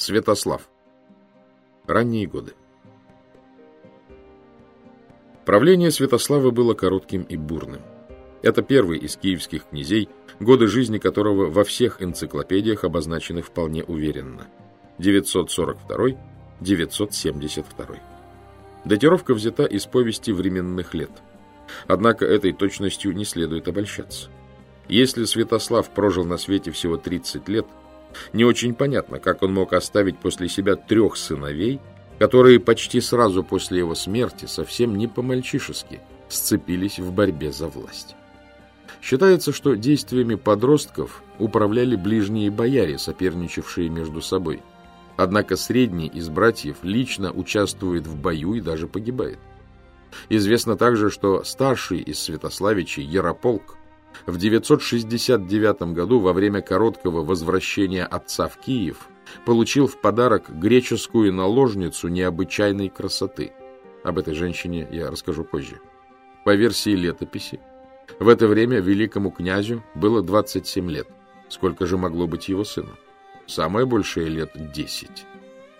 Святослав. Ранние годы. Правление Святослава было коротким и бурным. Это первый из киевских князей, годы жизни которого во всех энциклопедиях обозначены вполне уверенно. 942-972. Датировка взята из повести временных лет. Однако этой точностью не следует обольщаться. Если Святослав прожил на свете всего 30 лет – не очень понятно, как он мог оставить после себя трех сыновей, которые почти сразу после его смерти совсем не по-мальчишески сцепились в борьбе за власть. Считается, что действиями подростков управляли ближние бояре, соперничавшие между собой. Однако средний из братьев лично участвует в бою и даже погибает. Известно также, что старший из Святославичей, Ярополк, в 969 году во время короткого возвращения отца в Киев получил в подарок греческую наложницу необычайной красоты. Об этой женщине я расскажу позже. По версии летописи, в это время великому князю было 27 лет. Сколько же могло быть его сыну? Самое большее лет 10.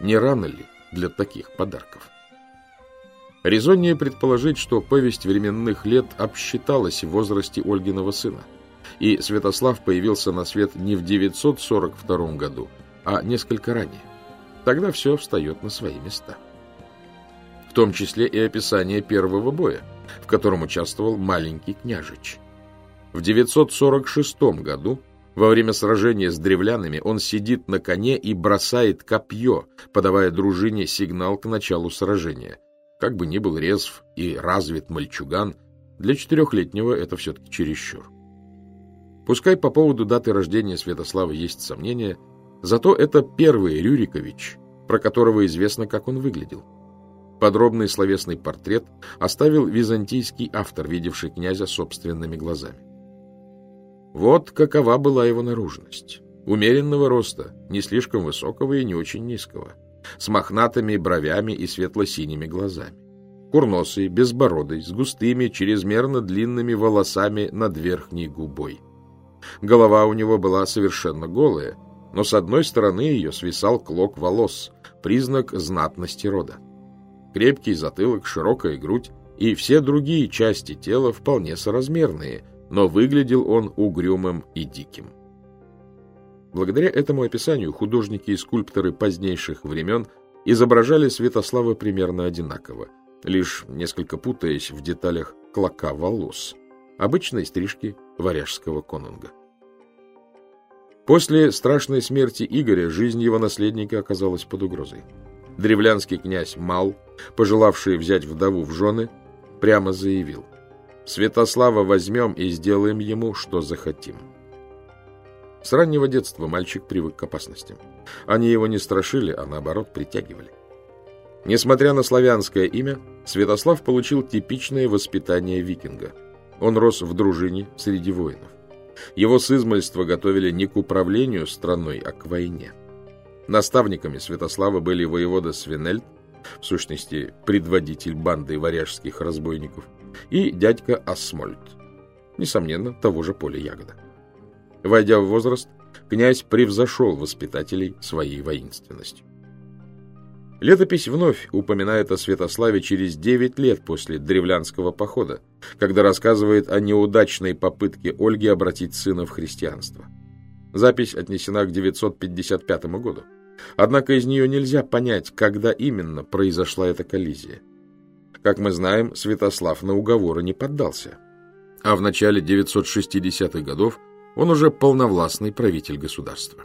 Не рано ли для таких подарков? Резоннее предположить, что повесть временных лет обсчиталась в возрасте Ольгиного сына, и Святослав появился на свет не в 942 году, а несколько ранее. Тогда все встает на свои места. В том числе и описание первого боя, в котором участвовал маленький княжич. В 946 году во время сражения с древлянами он сидит на коне и бросает копье, подавая дружине сигнал к началу сражения – как бы ни был резв и развит мальчуган, для четырехлетнего это все-таки чересчур. Пускай по поводу даты рождения Святослава есть сомнения, зато это первый Рюрикович, про которого известно, как он выглядел. Подробный словесный портрет оставил византийский автор, видевший князя собственными глазами. Вот какова была его наружность. Умеренного роста, не слишком высокого и не очень низкого – с мохнатыми бровями и светло-синими глазами. Курносый, безбородый, с густыми, чрезмерно длинными волосами над верхней губой. Голова у него была совершенно голая, но с одной стороны ее свисал клок волос, признак знатности рода. Крепкий затылок, широкая грудь и все другие части тела вполне соразмерные, но выглядел он угрюмым и диким. Благодаря этому описанию художники и скульпторы позднейших времен изображали Святослава примерно одинаково, лишь несколько путаясь в деталях клока волос, обычной стрижки варяжского конунга. После страшной смерти Игоря жизнь его наследника оказалась под угрозой. Древлянский князь Мал, пожелавший взять вдову в жены, прямо заявил «Святослава возьмем и сделаем ему, что захотим». С раннего детства мальчик привык к опасностям. Они его не страшили, а наоборот притягивали. Несмотря на славянское имя, Святослав получил типичное воспитание викинга. Он рос в дружине среди воинов. Его с измольства готовили не к управлению страной, а к войне. Наставниками Святослава были воевода Свинельд, в сущности, предводитель банды варяжских разбойников, и дядька Асмольд, несомненно, того же поля ягода. Войдя в возраст, князь превзошел воспитателей своей воинственностью. Летопись вновь упоминает о Святославе через 9 лет после древлянского похода, когда рассказывает о неудачной попытке Ольги обратить сына в христианство. Запись отнесена к 955 году. Однако из нее нельзя понять, когда именно произошла эта коллизия. Как мы знаем, Святослав на уговоры не поддался. А в начале 960-х годов он уже полновластный правитель государства.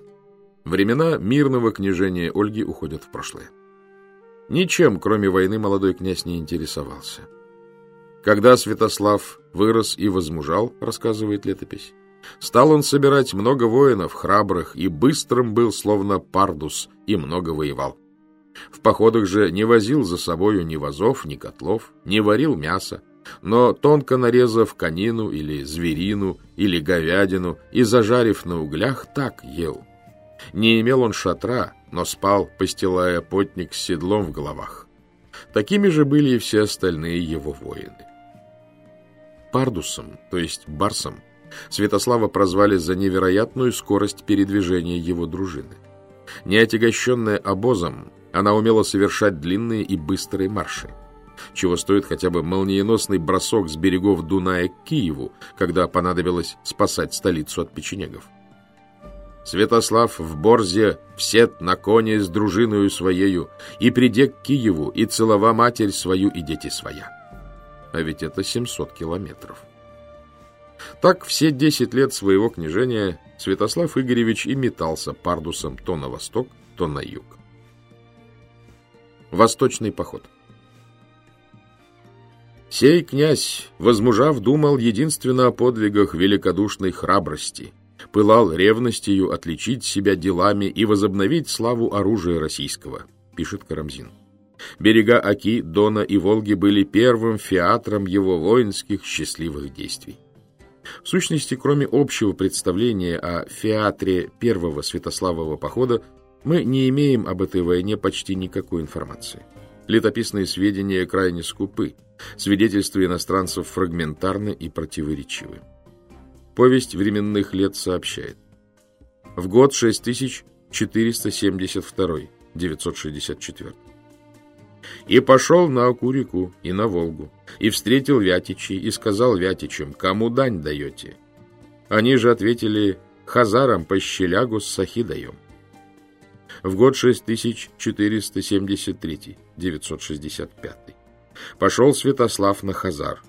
Времена мирного княжения Ольги уходят в прошлое. Ничем, кроме войны, молодой князь не интересовался. Когда Святослав вырос и возмужал, рассказывает летопись, стал он собирать много воинов, храбрых, и быстрым был, словно пардус, и много воевал. В походах же не возил за собою ни вазов, ни котлов, не варил мяса, но тонко нарезав конину или зверину или говядину и зажарив на углях, так ел. Не имел он шатра, но спал, постилая потник с седлом в головах. Такими же были и все остальные его воины. Пардусом, то есть Барсом, Святослава прозвали за невероятную скорость передвижения его дружины. Не отягощенная обозом, она умела совершать длинные и быстрые марши. Чего стоит хотя бы молниеносный бросок с берегов Дуная к Киеву, когда понадобилось спасать столицу от печенегов. Святослав в Борзе, всет на коне с дружиною своею, и приде к Киеву, и целова матерь свою и дети своя. А ведь это 700 километров. Так все 10 лет своего княжения Святослав Игоревич и метался пардусом то на восток, то на юг. Восточный поход Сей князь, возмужав, думал единственно о подвигах великодушной храбрости – пылал ревностью отличить себя делами и возобновить славу оружия российского, пишет Карамзин. Берега Оки, Дона и Волги были первым фиатром его воинских счастливых действий. В сущности, кроме общего представления о фиатре первого Святославова похода, мы не имеем об этой войне почти никакой информации. Летописные сведения крайне скупы, свидетельства иностранцев фрагментарны и противоречивы. Повесть временных лет сообщает. В год 6472, 964. И пошел на Акурику и на Волгу, и встретил Вятичей, и сказал Вятичам, кому дань даете? Они же ответили, хазарам по щелягу с сахи даем. В год 6473, 965. Пошел Святослав на Хазар,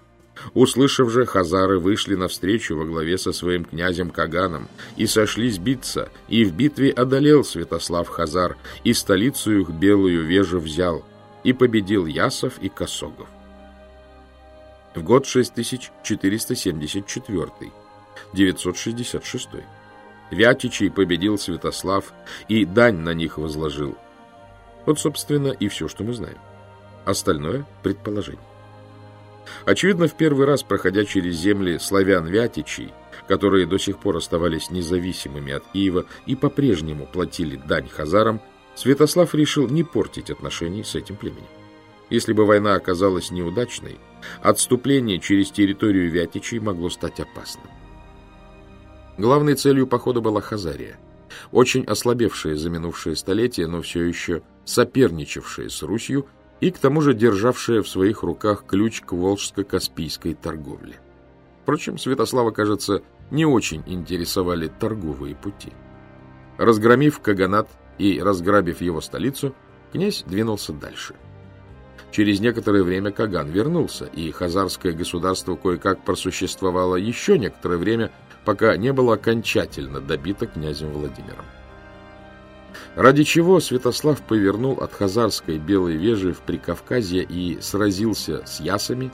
Услышав же, хазары вышли навстречу во главе со своим князем Каганом и сошлись биться, и в битве одолел Святослав Хазар, и столицу их белую вежу взял, и победил Ясов и Косогов. В год 6474, 966. Вятичей победил Святослав, и дань на них возложил. Вот, собственно, и все, что мы знаем. Остальное — предположение. Очевидно, в первый раз, проходя через земли славян-вятичей, которые до сих пор оставались независимыми от Киева и по-прежнему платили дань хазарам, Святослав решил не портить отношений с этим племенем. Если бы война оказалась неудачной, отступление через территорию Вятичей могло стать опасным. Главной целью похода была Хазария, очень ослабевшая за минувшее столетие, но все еще соперничавшая с Русью и к тому же державшая в своих руках ключ к волжско-каспийской торговле. Впрочем, Святослава, кажется, не очень интересовали торговые пути. Разгромив Каганат и разграбив его столицу, князь двинулся дальше. Через некоторое время Каган вернулся, и хазарское государство кое-как просуществовало еще некоторое время, пока не было окончательно добито князем Владимиром. Ради чего Святослав повернул от Хазарской Белой Вежи в Прикавказье и сразился с ясами,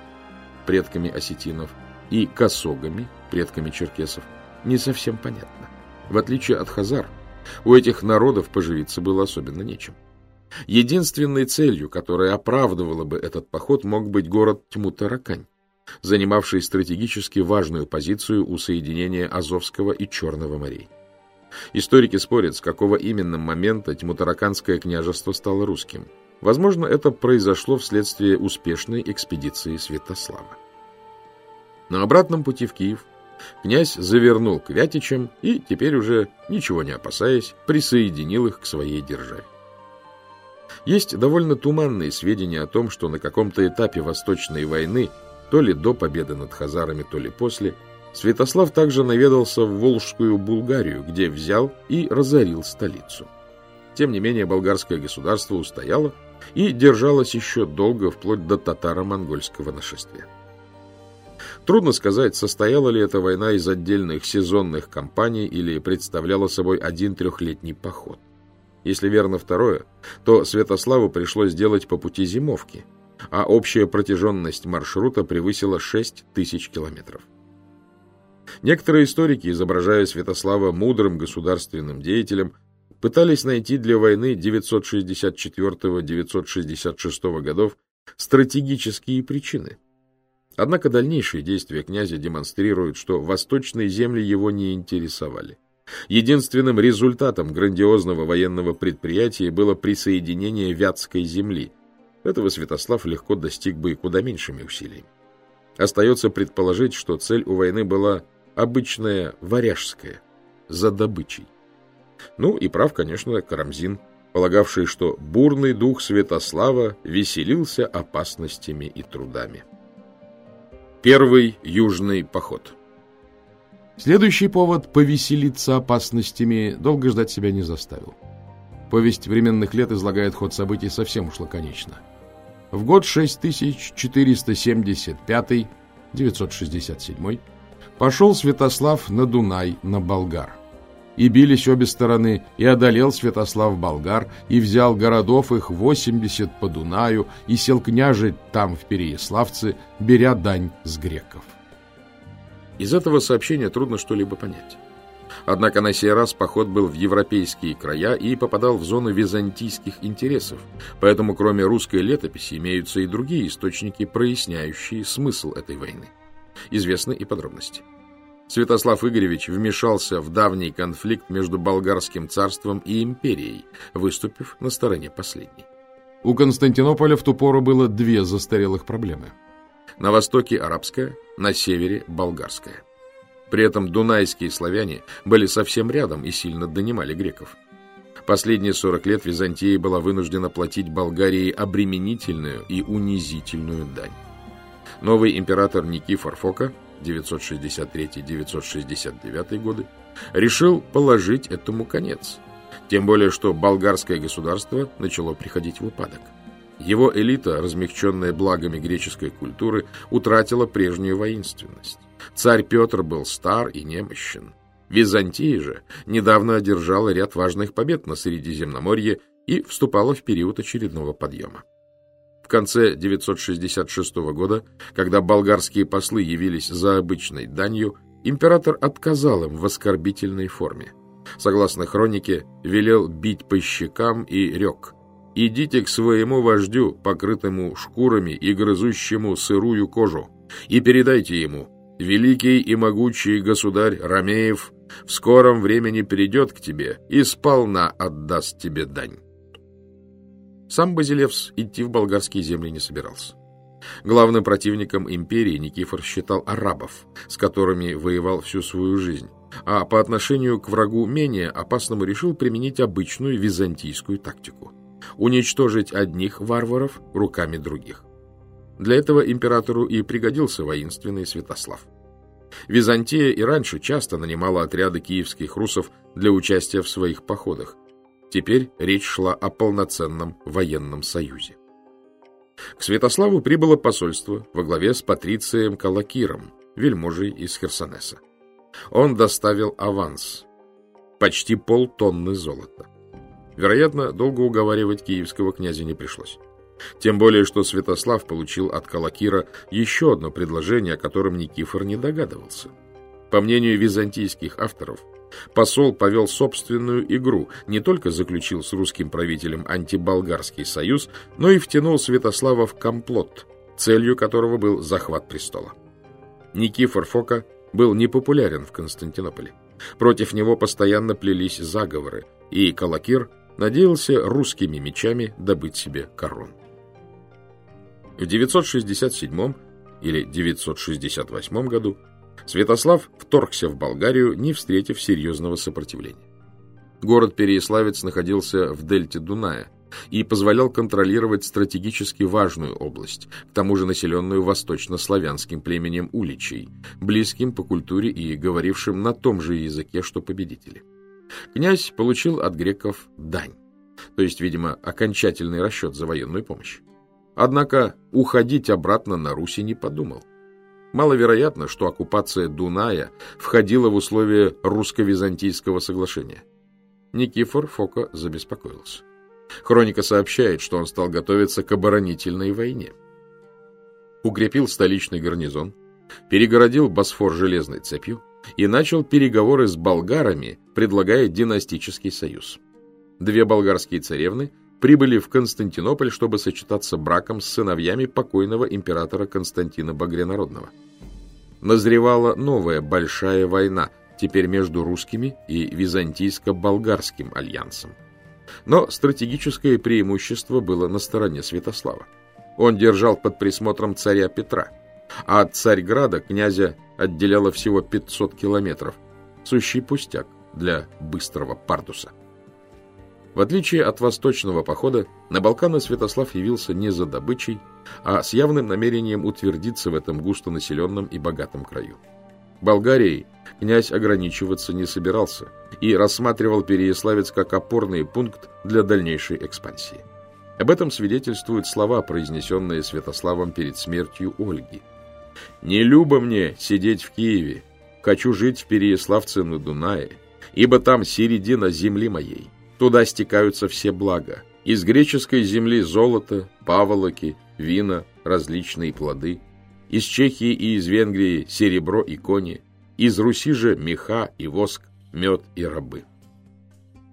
предками осетинов, и косогами, предками черкесов, не совсем понятно. В отличие от Хазар, у этих народов поживиться было особенно нечем. Единственной целью, которая оправдывала бы этот поход, мог быть город Тьму-Таракань, занимавший стратегически важную позицию у соединения Азовского и Черного морей. Историки спорят, с какого именно момента Тьмутараканское княжество стало русским. Возможно, это произошло вследствие успешной экспедиции Святослава. На обратном пути в Киев князь завернул к Вятичам и, теперь уже ничего не опасаясь, присоединил их к своей державе. Есть довольно туманные сведения о том, что на каком-то этапе Восточной войны, то ли до победы над хазарами, то ли после, Святослав также наведался в Волжскую Булгарию, где взял и разорил столицу. Тем не менее, болгарское государство устояло и держалось еще долго, вплоть до татаро-монгольского нашествия. Трудно сказать, состояла ли эта война из отдельных сезонных кампаний или представляла собой один трехлетний поход. Если верно второе, то Святославу пришлось делать по пути зимовки, а общая протяженность маршрута превысила 6 тысяч километров. Некоторые историки, изображая Святослава мудрым государственным деятелем, пытались найти для войны 964-966 годов стратегические причины. Однако дальнейшие действия князя демонстрируют, что восточные земли его не интересовали. Единственным результатом грандиозного военного предприятия было присоединение Вятской земли. Этого Святослав легко достиг бы и куда меньшими усилиями. Остается предположить, что цель у войны была обычная варяжская, за добычей. Ну и прав, конечно, Карамзин, полагавший, что бурный дух Святослава веселился опасностями и трудами. Первый южный поход Следующий повод повеселиться опасностями долго ждать себя не заставил. Повесть временных лет излагает ход событий совсем уж лаконично. В год 6475 967 пошел Святослав на Дунай, на Болгар. И бились обе стороны, и одолел Святослав Болгар, и взял городов их восемьдесят по Дунаю, и сел княжить там, в Переяславце, беря дань с греков. Из этого сообщения трудно что-либо понять. Однако на сей раз поход был в европейские края и попадал в зону византийских интересов, поэтому кроме русской летописи имеются и другие источники, проясняющие смысл этой войны. Известны и подробности. Святослав Игоревич вмешался в давний конфликт между болгарским царством и империей, выступив на стороне последней. У Константинополя в ту пору было две застарелых проблемы. На востоке арабская, на севере болгарская. При этом дунайские славяне были совсем рядом и сильно донимали греков. Последние 40 лет Византия была вынуждена платить Болгарии обременительную и унизительную дань. Новый император Никифор Фока 963-969 годы решил положить этому конец, тем более что болгарское государство начало приходить в упадок. Его элита, размягченная благами греческой культуры, утратила прежнюю воинственность. Царь Петр был стар и немощен. Византия же недавно одержала ряд важных побед на Средиземноморье и вступала в период очередного подъема. В конце 966 года, когда болгарские послы явились за обычной данью, император отказал им в оскорбительной форме. Согласно хронике, велел бить по щекам и рек. «Идите к своему вождю, покрытому шкурами и грызущему сырую кожу, и передайте ему, великий и могучий государь Ромеев в скором времени придет к тебе и сполна отдаст тебе дань». Сам Базилевс идти в болгарские земли не собирался. Главным противником империи Никифор считал арабов, с которыми воевал всю свою жизнь, а по отношению к врагу менее опасному решил применить обычную византийскую тактику – уничтожить одних варваров руками других. Для этого императору и пригодился воинственный Святослав. Византия и раньше часто нанимала отряды киевских русов для участия в своих походах, Теперь речь шла о полноценном военном союзе. К Святославу прибыло посольство во главе с Патрицием Калакиром, вельможей из Херсонеса. Он доставил аванс, почти полтонны золота. Вероятно, долго уговаривать киевского князя не пришлось. Тем более, что Святослав получил от Калакира еще одно предложение, о котором Никифор не догадывался. По мнению византийских авторов, Посол повел собственную игру, не только заключил с русским правителем антиболгарский союз, но и втянул Святослава в комплот, целью которого был захват престола. Никифор Фока был непопулярен в Константинополе. Против него постоянно плелись заговоры, и Калакир надеялся русскими мечами добыть себе корону. В 967 или 968 году Святослав вторгся в Болгарию, не встретив серьезного сопротивления. Город Переяславец находился в дельте Дуная и позволял контролировать стратегически важную область, к тому же населенную восточнославянским племенем Уличей, близким по культуре и говорившим на том же языке, что победители. Князь получил от греков дань, то есть, видимо, окончательный расчет за военную помощь. Однако уходить обратно на Руси не подумал. Маловероятно, что оккупация Дуная входила в условия русско-византийского соглашения. Никифор Фока забеспокоился. Хроника сообщает, что он стал готовиться к оборонительной войне. Укрепил столичный гарнизон, перегородил Босфор железной цепью и начал переговоры с болгарами, предлагая династический союз. Две болгарские царевны прибыли в Константинополь, чтобы сочетаться браком с сыновьями покойного императора Константина Багрянародного. Назревала новая большая война, теперь между русскими и византийско-болгарским альянсом. Но стратегическое преимущество было на стороне Святослава. Он держал под присмотром царя Петра, а от Царьграда князя отделяло всего 500 километров. Сущий пустяк для быстрого пардуса. В отличие от восточного похода, на Балканы Святослав явился не за добычей, а с явным намерением утвердиться в этом густонаселенном и богатом краю. Болгарией князь ограничиваться не собирался и рассматривал Переяславец как опорный пункт для дальнейшей экспансии. Об этом свидетельствуют слова, произнесенные Святославом перед смертью Ольги. «Не любо мне сидеть в Киеве, хочу жить в Переяславце на Дунае, ибо там середина земли моей, Туда стекаются все блага. Из греческой земли золото, паволоки, вина, различные плоды. Из Чехии и из Венгрии серебро и кони. Из Руси же меха и воск, мед и рабы.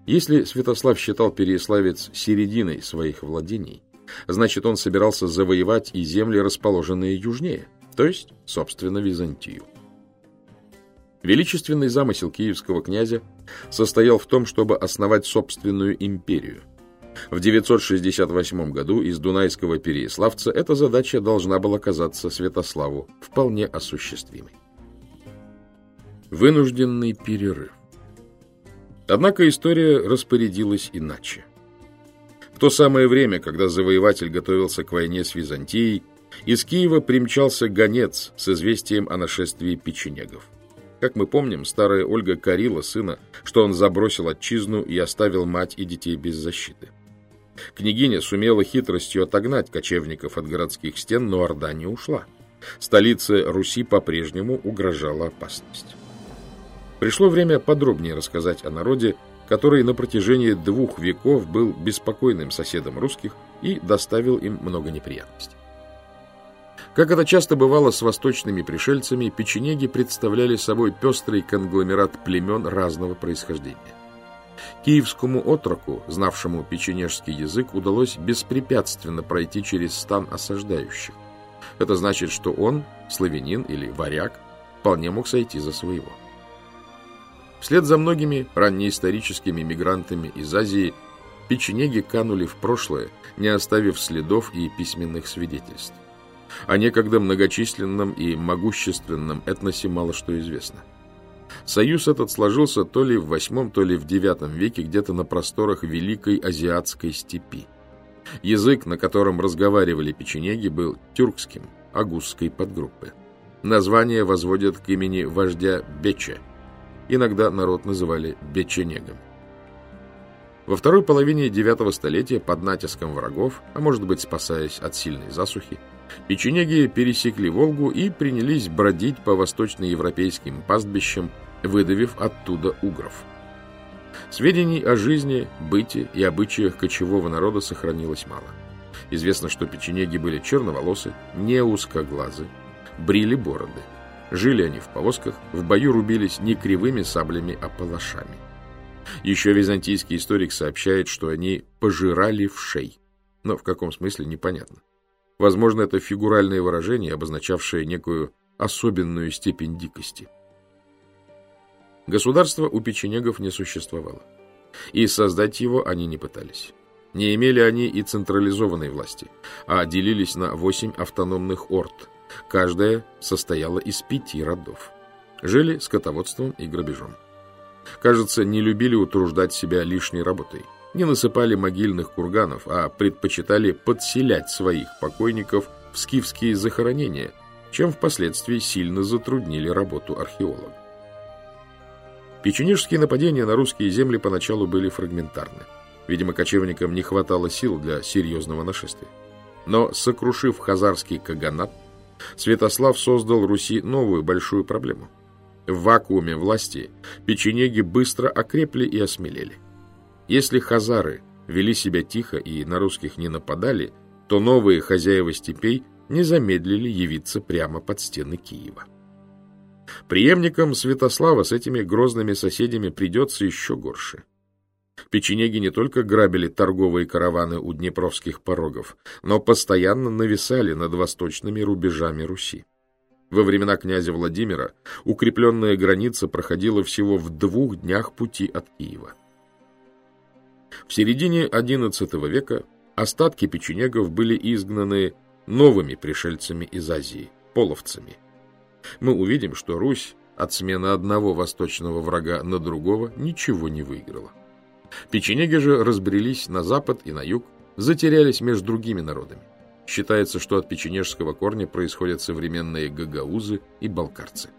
Если Святослав считал Переяславец серединой своих владений, значит он собирался завоевать и земли, расположенные южнее, то есть, собственно, Византию. Величественный замысел киевского князя состоял в том, чтобы основать собственную империю. В 968 году из Дунайского Переяславца эта задача должна была казаться Святославу вполне осуществимой. Вынужденный перерыв. Однако история распорядилась иначе. В то самое время, когда завоеватель готовился к войне с Византией, из Киева примчался гонец с известием о нашествии печенегов. Как мы помним, старая Ольга корила сына, что он забросил отчизну и оставил мать и детей без защиты. Княгиня сумела хитростью отогнать кочевников от городских стен, но Орда не ушла. Столице Руси по-прежнему угрожала опасность. Пришло время подробнее рассказать о народе, который на протяжении двух веков был беспокойным соседом русских и доставил им много неприятностей. Как это часто бывало с восточными пришельцами, печенеги представляли собой пестрый конгломерат племен разного происхождения. Киевскому отроку, знавшему печенежский язык, удалось беспрепятственно пройти через стан осаждающих. Это значит, что он, славянин или варяг, вполне мог сойти за своего. Вслед за многими раннеисторическими мигрантами из Азии печенеги канули в прошлое, не оставив следов и письменных свидетельств. О некогда многочисленном и могущественном этносе мало что известно. Союз этот сложился то ли в VIII, то ли в IX веке где-то на просторах Великой Азиатской степи. Язык, на котором разговаривали печенеги, был тюркским, агузской подгруппы. Название возводят к имени вождя Бече. Иногда народ называли Беченегом. Во второй половине IX столетия под натиском врагов, а может быть спасаясь от сильной засухи, Печенеги пересекли Волгу и принялись бродить по восточноевропейским пастбищам, выдавив оттуда угров. Сведений о жизни, быте и обычаях кочевого народа сохранилось мало. Известно, что печенеги были черноволосы, не узкоглазы, брили бороды. Жили они в повозках, в бою рубились не кривыми саблями, а палашами. Еще византийский историк сообщает, что они пожирали в шей. Но в каком смысле, непонятно. Возможно, это фигуральное выражение, обозначавшее некую особенную степень дикости. Государства у печенегов не существовало, и создать его они не пытались. Не имели они и централизованной власти, а делились на восемь автономных орд. Каждая состояла из пяти родов. Жили скотоводством и грабежом. Кажется, не любили утруждать себя лишней работой не насыпали могильных курганов, а предпочитали подселять своих покойников в скифские захоронения, чем впоследствии сильно затруднили работу археологов. Печенежские нападения на русские земли поначалу были фрагментарны. Видимо, кочевникам не хватало сил для серьезного нашествия. Но, сокрушив хазарский каганат, Святослав создал Руси новую большую проблему. В вакууме власти печенеги быстро окрепли и осмелели. Если хазары вели себя тихо и на русских не нападали, то новые хозяева степей не замедлили явиться прямо под стены Киева. Приемникам Святослава с этими грозными соседями придется еще горше. Печенеги не только грабили торговые караваны у днепровских порогов, но постоянно нависали над восточными рубежами Руси. Во времена князя Владимира укрепленная граница проходила всего в двух днях пути от Киева. В середине XI века остатки печенегов были изгнаны новыми пришельцами из Азии, половцами. Мы увидим, что Русь от смены одного восточного врага на другого ничего не выиграла. Печенеги же разбрелись на запад и на юг, затерялись между другими народами. Считается, что от печенежского корня происходят современные гагаузы и балкарцы.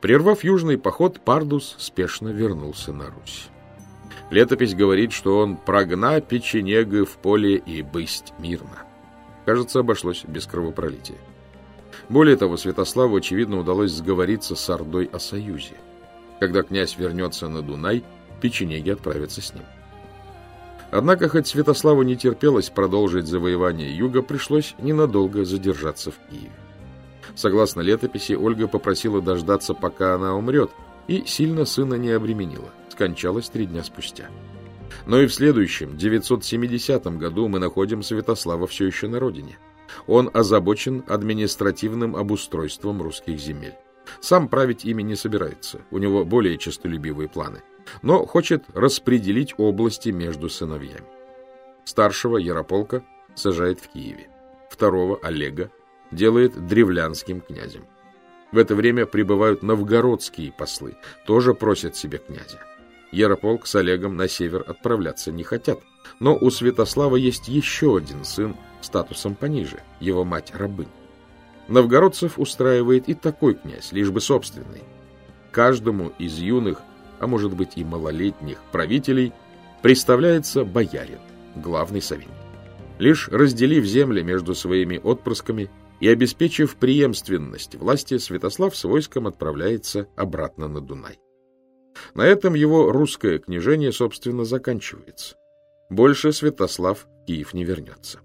Прервав южный поход, Пардус спешно вернулся на Русь. Летопись говорит, что он прогна печенега в поле и бысть мирно. Кажется, обошлось без кровопролития. Более того, Святославу, очевидно, удалось сговориться с Ордой о союзе. Когда князь вернется на Дунай, печенеги отправятся с ним. Однако, хоть Святославу не терпелось продолжить завоевание юга, пришлось ненадолго задержаться в Киеве. Согласно летописи, Ольга попросила дождаться, пока она умрет, и сильно сына не обременила. Скончалась три дня спустя. Но и в следующем, 970 году, мы находим Святослава все еще на родине. Он озабочен административным обустройством русских земель. Сам править ими не собирается, у него более честолюбивые планы, но хочет распределить области между сыновьями. Старшего Ярополка сажает в Киеве, второго Олега делает древлянским князем. В это время прибывают новгородские послы, тоже просят себе князя. Ярополк с Олегом на север отправляться не хотят, но у Святослава есть еще один сын статусом пониже, его мать рабынь. Новгородцев устраивает и такой князь, лишь бы собственный. Каждому из юных, а может быть и малолетних правителей, представляется боярин, главный советник. Лишь разделив земли между своими отпрысками и обеспечив преемственность власти, Святослав с войском отправляется обратно на Дунай. На этом его русское княжение, собственно, заканчивается. Больше Святослав Киев не вернется.